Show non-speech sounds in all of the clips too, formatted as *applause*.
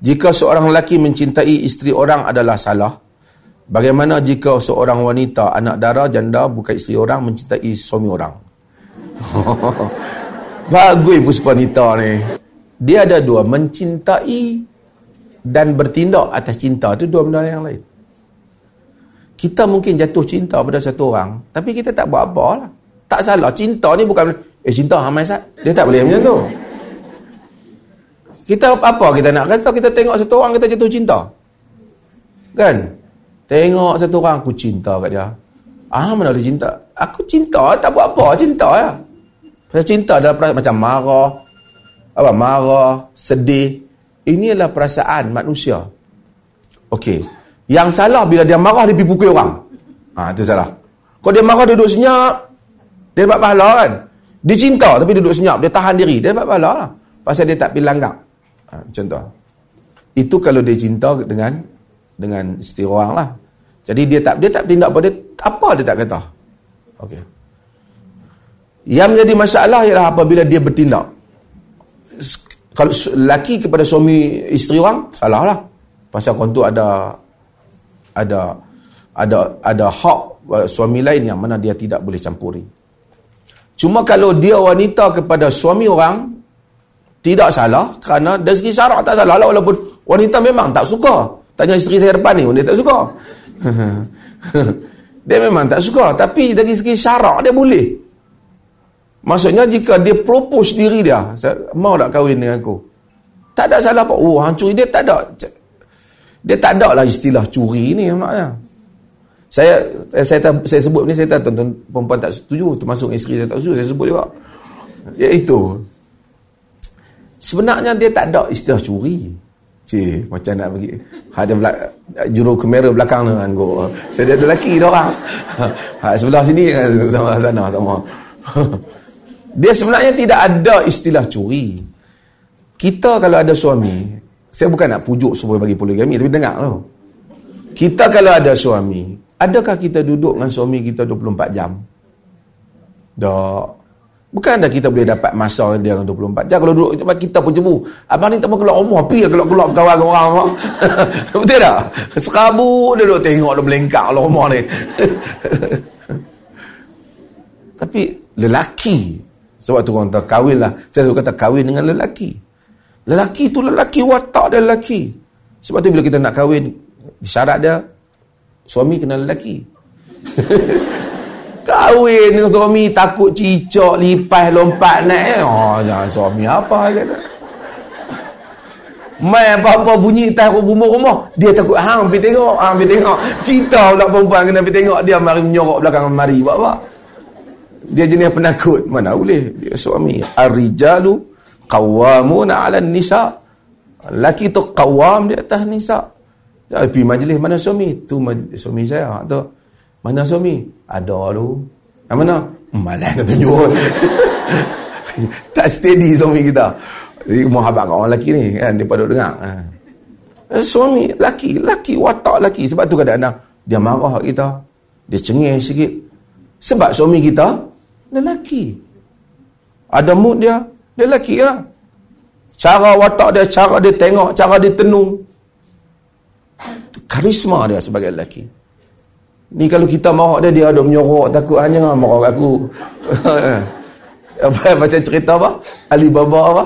Jika seorang lelaki mencintai isteri orang adalah salah, bagaimana jika seorang wanita, anak dara, janda, bukan isteri orang, mencintai suami orang? *laughs* Bagus puspa wanita ni. Dia ada dua, mencintai dan bertindak atas cinta. Itu dua benda yang lain. Kita mungkin jatuh cinta pada satu orang, tapi kita tak buat apa lah. Tak salah. Cinta ni bukan, eh cinta Hamai Sat. Dia tak boleh macam tu. Kita apa kita nak kata kita tengok satu orang kita jatuh cinta. Kan? Tengok satu orang aku cinta kat dia. Ah mana ada cinta? Aku cinta tak buat apa cinta ya. Pasal cinta adalah perasaan macam marah. Apa marah, sedih. Ini adalah perasaan manusia. Okey. Yang salah bila dia marah dia pergi pukul orang. Ha, itu salah. Kalau dia marah duduk senyap, dia dapat pahala kan? Dia cinta tapi duduk senyap, dia tahan diri, dia dapat pahala lah. Pasal dia tak pergi langgar. Ha, contoh. Itu kalau dia cinta dengan dengan isteri orang lah. Jadi dia tak dia tak tindak apa dia apa dia tak kata. Okey. Yang menjadi masalah ialah apabila dia bertindak. Kalau lelaki kepada suami isteri orang salah lah. Pasal kau ada ada ada ada hak uh, suami lain yang mana dia tidak boleh campuri. Cuma kalau dia wanita kepada suami orang tidak salah kerana dari segi syarak tak salah walaupun wanita memang tak suka. Tanya isteri saya depan ni, dia tak suka. *laughs* dia memang tak suka. Tapi dari segi syarak dia boleh. Maksudnya jika dia propose diri dia, mau tak kahwin dengan aku? Tak ada salah apa. Oh, hang curi dia tak ada. Dia tak ada lah istilah curi ni maknanya. Saya saya saya, saya sebut ni saya tak tonton perempuan tak setuju termasuk isteri saya tak setuju saya sebut juga. Iaitu Sebenarnya dia tak ada istilah curi. Cik, macam nak pergi. Ada belak, juru kamera belakang tu anggo. Saya ada lelaki dia orang. *laughs* Ha, sebelah sini sama sana sama. *laughs* Dia sebenarnya tidak ada istilah curi. Kita kalau ada suami, saya bukan nak pujuk supaya bagi poligami, tapi dengar tu. Kita kalau ada suami, adakah kita duduk dengan suami kita 24 jam? Tak. Bukan dah kita boleh dapat masa dia 24 jam. Kalau duduk kita pun cemu. Abang ni tak keluar rumah. Lah keluar-keluar kawan orang. *laughs* Betul tak? Serabu dia duduk tengok dia melengkak lah rumah ni. *laughs* Tapi lelaki. Sebab tu orang kahwin lah. Saya suka kata kahwin dengan lelaki. Lelaki tu lelaki. Watak dia lelaki. Sebab tu bila kita nak kahwin. Syarat dia. Suami kena lelaki. *laughs* Kahwin dengan suami takut cicak, lipas, lompat naik. Oh, jangan suami apa kata. Mai apa-apa bunyi tak bumbu rumah, dia takut hang pergi tengok, hang pergi tengok. Kita pula perempuan kena pergi tengok dia mari menyorok belakang mari buat apa? Dia jenis penakut. Mana boleh? Dia suami. Ar-rijalu qawwamuna 'ala nisa Laki tu qawwam di atas nisa. Tapi majlis mana suami? Tu majlis suami saya. Tu. Mana suami? Ada tu. Yang mana? Malah nak tunjuk. *laughs* tak steady suami kita. Jadi muhabbat kat orang lelaki ni kan. Dia pada dengar. Ha. Eh, suami, laki, laki, watak laki. Sebab tu kadang-kadang dia marah kita. Dia cengih sikit. Sebab suami kita, lelaki. Ada mood dia, dia lelaki lah. Cara watak dia, cara dia tengok, cara dia tenung. Karisma dia sebagai lelaki. Ni kalau kita marah dia, dia ada menyorok takut hanya marah aku. *laughs* apa macam cerita apa? Alibaba apa?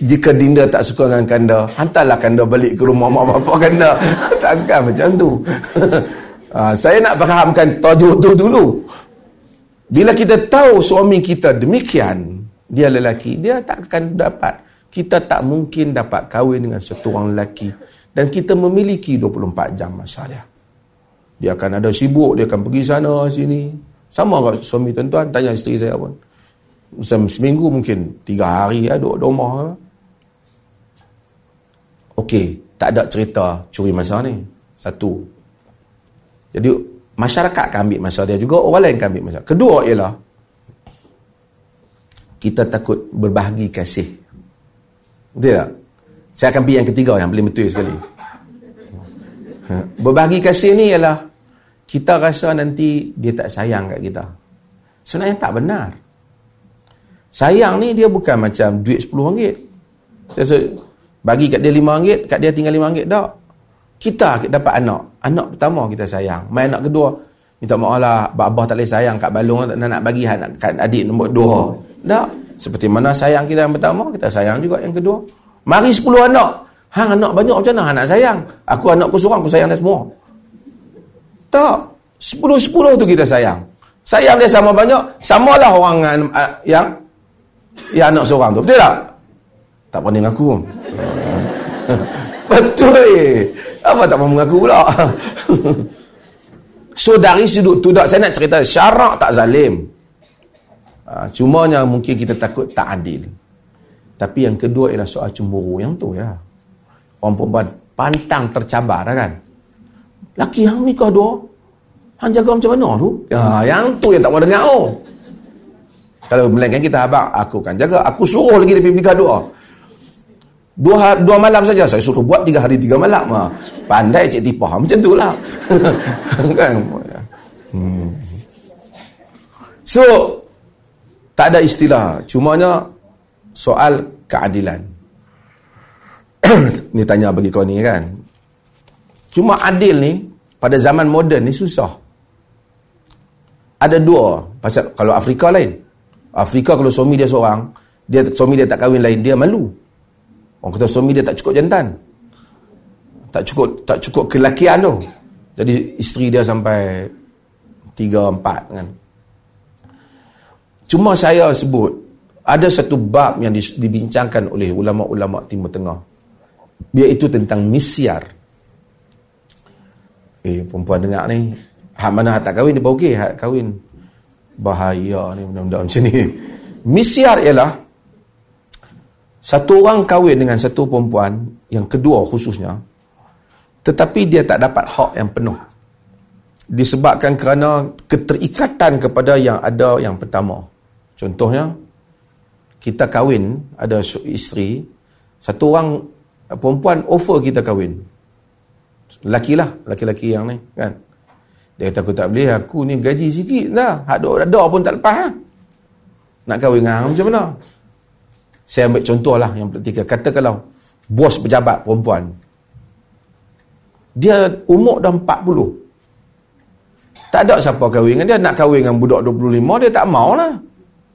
Jika Dinda tak suka dengan Kanda, hantarlah Kanda balik ke rumah mak bapak Kanda. *laughs* Takkan macam tu. ha, *laughs* saya nak fahamkan tajuk tu dulu. Bila kita tahu suami kita demikian, dia lelaki, dia tak akan dapat. Kita tak mungkin dapat kahwin dengan satu orang lelaki. Dan kita memiliki 24 jam masa dia. Dia akan ada sibuk, dia akan pergi sana, sini. Sama kat suami tuan-tuan, tanya isteri saya pun. Seminggu mungkin, tiga hari ya, duduk di rumah. Okey, tak ada cerita curi masa ni. Satu. Jadi, masyarakat akan ambil masa dia juga, orang lain akan ambil masa. Kedua ialah, kita takut berbahagi kasih. Betul tak? Saya akan pergi yang ketiga, yang paling betul sekali. Ha, berbahagi kasih ni ialah kita rasa nanti dia tak sayang kat kita. Sebenarnya tak benar. Sayang ni dia bukan macam duit RM10. Saya Bagi kat dia lima ringgit, kat dia tinggal lima ringgit. Tak. Kita dapat anak. Anak pertama kita sayang. Main anak kedua, minta maaf lah, abah tak boleh sayang kat balung, nak, nak bagi anak kat adik nombor dua. Tak. Seperti mana sayang kita yang pertama, kita sayang juga yang kedua. Mari sepuluh anak. Hang anak banyak macam mana? Anak sayang. Aku anakku seorang, aku sayang dia semua. Tak. Sepuluh-sepuluh tu kita sayang. Sayang dia sama banyak, samalah orang uh, yang yang anak seorang tu. Betul tak? Tak pernah mengaku pun. *laughs* Betul eh. Apa tak mahu mengaku pula? *laughs* so dari sudut tu tak saya nak cerita syarak tak zalim. Uh, cumanya mungkin kita takut tak adil. Tapi yang kedua ialah soal cemburu yang tu ya. Orang perempuan pantang tercabar kan. Laki yang nikah dua. Hang jaga macam mana tu? Ya, yang tu yang tak mau dengar oh. Kalau melainkan kita abang, aku kan jaga. Aku suruh lagi dia nikah dua. Dua, dua malam saja saya suruh buat tiga hari tiga malam. Ha. Pandai cik tipah. Macam tu lah. *laughs* kan? Hmm. So, tak ada istilah. Cumanya soal keadilan. *coughs* ni tanya bagi kau ni kan. Cuma adil ni pada zaman moden ni susah. Ada dua pasal kalau Afrika lain. Afrika kalau suami dia seorang, dia suami dia tak kahwin lain, dia malu. Orang kata suami dia tak cukup jantan. Tak cukup tak cukup kelakian tu. Jadi isteri dia sampai tiga empat kan. Cuma saya sebut ada satu bab yang dibincangkan oleh ulama-ulama Timur Tengah iaitu tentang misyar eh perempuan dengar ni hak mana hak tak kahwin dia okey hak kahwin. Bahaya ni benda-benda macam ni. Misyar ialah satu orang kahwin dengan satu perempuan yang kedua khususnya tetapi dia tak dapat hak yang penuh. Disebabkan kerana keterikatan kepada yang ada yang pertama. Contohnya kita kahwin ada isteri satu orang perempuan offer kita kahwin laki lah laki-laki yang ni kan? Dia kata aku tak boleh aku ni gaji sikit dah. Ada ada pun tak lepas ha? nak kahwin dengan macam mana? Saya ambil contoh lah yang ketiga katakanlah bos pejabat perempuan. Dia umur dah 40 tak ada siapa kahwin dengan dia. Nak kahwin dengan budak 25 dia tak mau lah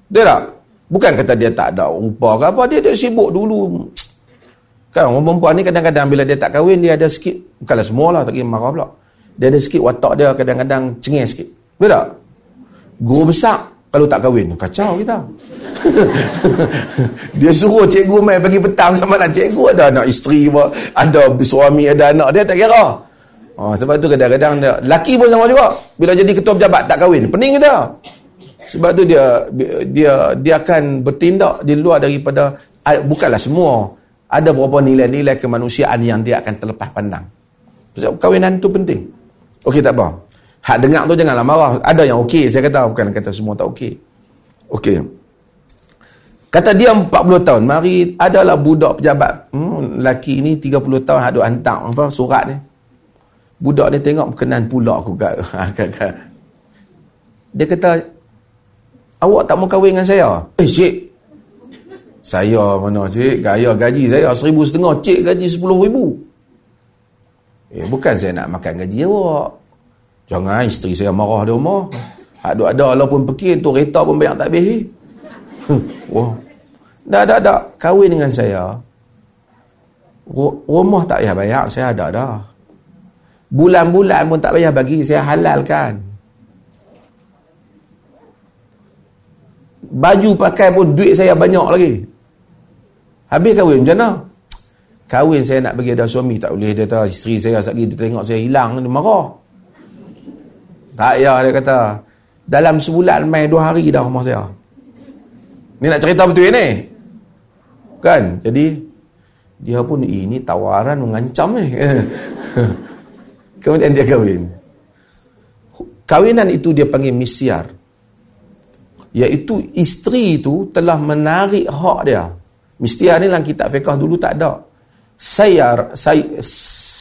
dia tak. Bukan kata dia tak ada rupa ke apa. Dia dia sibuk dulu. Kan perempuan ni kadang-kadang bila dia tak kahwin dia ada sikit bukanlah semua lah tak kira marah pula. Dia ada sikit watak dia kadang-kadang cengih sikit. Betul tak? Guru besar kalau tak kahwin kacau kita. *laughs* dia suruh cikgu main pagi petang sama nak cikgu ada anak isteri ada suami ada anak dia tak kira. Oh, sebab tu kadang-kadang dia laki pun sama juga. Bila jadi ketua pejabat tak kahwin, pening kita. Sebab tu dia dia dia akan bertindak di luar daripada bukanlah semua ada beberapa nilai-nilai kemanusiaan yang dia akan terlepas pandang. Sebab kahwinan tu penting. Okey tak apa. Hak dengar tu janganlah marah. Ada yang okey saya kata bukan kata semua tak okey. Okey. Kata dia 40 tahun. Mari adalah budak pejabat. Hmm, laki ni 30 tahun ada hantar apa surat ni. Budak ni tengok berkenan pula aku *laughs* kat. dia kata awak tak mau kahwin dengan saya. Eh cik, saya mana cik, gaya gaji saya seribu setengah, cik gaji sepuluh ribu. Eh, bukan saya nak makan gaji awak. Jangan isteri saya marah di rumah. Ada ada Allah pun pergi, tu kereta pun banyak tak habis. Wah. Dah, dah, dah. Kahwin dengan saya. Rumah tak payah bayar, saya ada dah. Bulan-bulan pun tak payah bagi, saya halalkan. Baju pakai pun duit saya banyak lagi. Habis kahwin macam mana? Kahwin saya nak bagi ada suami tak boleh dia tahu isteri saya sekali dia tengok saya hilang dia marah. Tak ya dia kata dalam sebulan main dua hari dah rumah saya. Ni nak cerita betul ni. Kan? Jadi dia pun ini tawaran mengancam ni. *laughs* Kemudian dia kahwin. Kahwinan itu dia panggil misyar. Iaitu isteri itu telah menarik hak dia Mistiar ni dalam kitab fiqah dulu tak ada. Sayyar, say,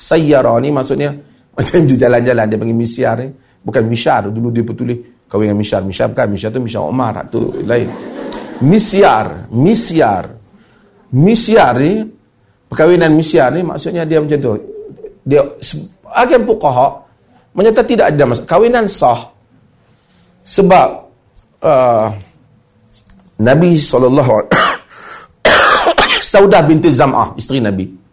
sayyara ni maksudnya *laughs* macam tu jalan-jalan dia panggil misyar ni. Bukan misyar. Dulu dia bertulis kahwin dengan misyar. Misyar bukan. Misyar tu misyar Umar. Tu lain. Misyar. Misyar. Misyar ni perkahwinan misya ni maksudnya dia macam tu. Dia agen fuqaha menyata tidak ada masalah. Kahwinan sah sebab uh, Nabi SAW *coughs* Saudah binti Zam'ah isteri Nabi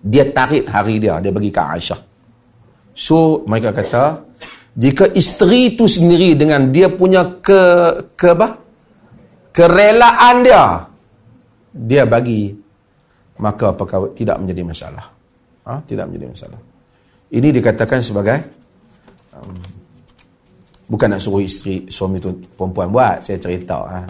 dia tarik hari dia. Dia bagi ke Aisyah. So mereka kata jika isteri itu sendiri dengan dia punya ke ke apa? Kerelaan dia dia bagi maka apakah tidak menjadi masalah. Ha? tidak menjadi masalah. Ini dikatakan sebagai um, bukan nak suruh isteri suami tu perempuan buat saya cerita ha.